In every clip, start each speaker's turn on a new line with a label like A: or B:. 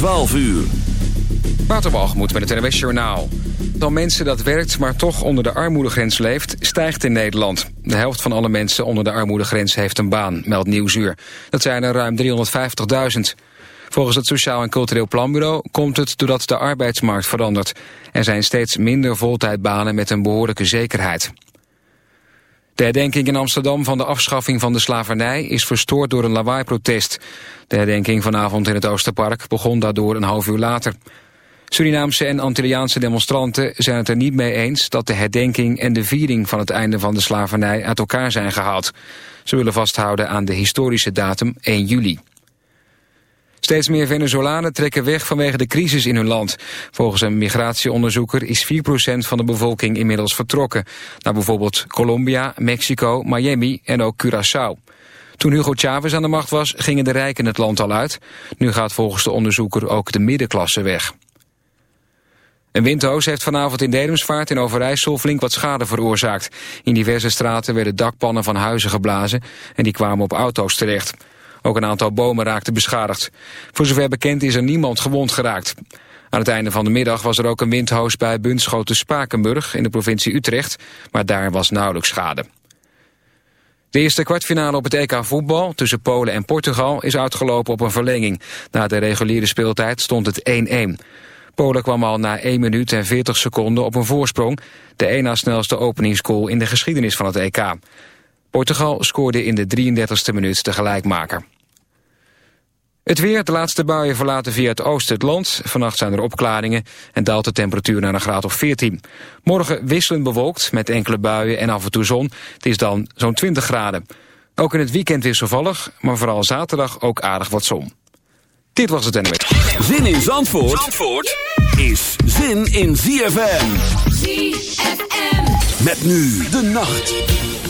A: 12 uur.
B: Waterbalgemoed met het NWS Journaal. Dan mensen dat werkt, maar toch onder de armoedegrens leeft, stijgt in Nederland. De helft van alle mensen onder de armoedegrens heeft een baan, meldt Nieuwsuur. Dat zijn er ruim 350.000. Volgens het Sociaal en Cultureel Planbureau komt het doordat de arbeidsmarkt verandert. Er zijn steeds minder voltijdbanen met een behoorlijke zekerheid. De herdenking in Amsterdam van de afschaffing van de slavernij is verstoord door een lawaai-protest. De herdenking vanavond in het Oosterpark begon daardoor een half uur later. Surinaamse en Antilliaanse demonstranten zijn het er niet mee eens dat de herdenking en de viering van het einde van de slavernij uit elkaar zijn gehaald. Ze willen vasthouden aan de historische datum 1 juli. Steeds meer Venezolanen trekken weg vanwege de crisis in hun land. Volgens een migratieonderzoeker is 4% van de bevolking inmiddels vertrokken. Naar bijvoorbeeld Colombia, Mexico, Miami en ook Curaçao. Toen Hugo Chavez aan de macht was, gingen de rijken het land al uit. Nu gaat volgens de onderzoeker ook de middenklasse weg. Een windhoos heeft vanavond in Dedemsvaart in Overijssel flink wat schade veroorzaakt. In diverse straten werden dakpannen van huizen geblazen en die kwamen op auto's terecht. Ook een aantal bomen raakten beschadigd. Voor zover bekend is er niemand gewond geraakt. Aan het einde van de middag was er ook een windhoos bij Bunschoten-Spakenburg in de provincie Utrecht, maar daar was nauwelijks schade. De eerste kwartfinale op het EK voetbal tussen Polen en Portugal is uitgelopen op een verlenging. Na de reguliere speeltijd stond het 1-1. Polen kwam al na 1 minuut en 40 seconden op een voorsprong. De één na snelste openingsgoal in de geschiedenis van het EK. Portugal scoorde in de 33ste minuut de gelijkmaker. Het weer, de laatste buien verlaten via het oosten het land. Vannacht zijn er opklaringen en daalt de temperatuur naar een graad of 14. Morgen wisselend bewolkt met enkele buien en af en toe zon. Het is dan zo'n 20 graden. Ook in het weekend wisselvallig, maar vooral zaterdag ook aardig wat zon. Dit was het NW.
A: Zin in Zandvoort, Zandvoort is zin in ZFM.
C: ZFM.
A: Met nu de nacht.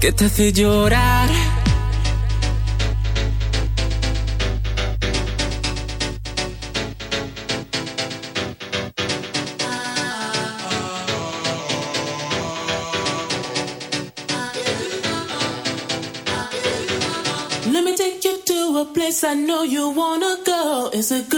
C: que te hace llorar.
D: Let me take you to a place I know you wanna go. It's a good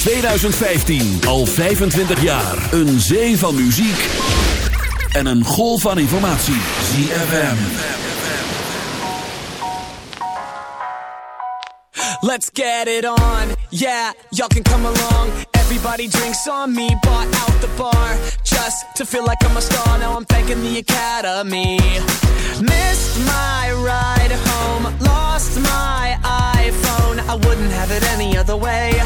E: 2015. Al 25 jaar. Een zee van muziek. En een golf van informatie. ZFM.
C: Let's get it on. Yeah, y'all can come along. Everybody drinks on me, bought out the bar. Just to feel like I'm a star. Now I'm thanking the academy. Missed my ride home, lost my iPhone. I wouldn't have it any other way.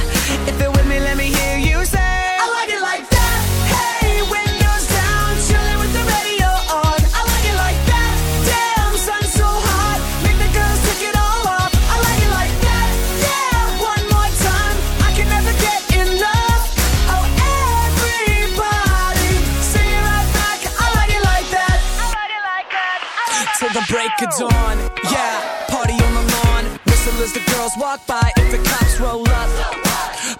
C: Let me hear you say, I like it like that. Hey, windows down, chilling with the radio on. I like it like that. Damn, sun so hot, make the girls take it all off. I like it like that. Yeah, one more time, I can never get enough. Oh, everybody, sing it right back. I like it like that. I like it like that. Till the break of dawn, yeah, party on the lawn. Whistle as the girls walk by. If the cops roll up,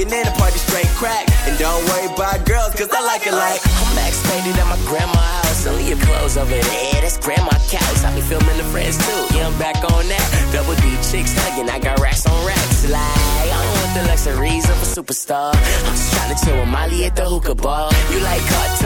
F: in, the party straight crack. And don't worry about girls, cause I like it like.
G: I'm faded at my grandma's house. Only your clothes over there, that's grandma couch. I be filming the friends too. Yeah, I'm back on that. Double D chicks hugging, I got racks on racks. Like, I don't want the luxuries of a superstar. I'm just trying to chill with Molly at the hookah bar. You like cartoons,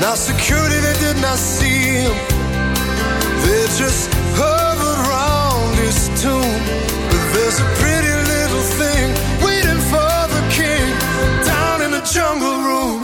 H: Now security they did not see him, they just hovered around his tomb. But there's a pretty little thing waiting for the king down in the jungle room.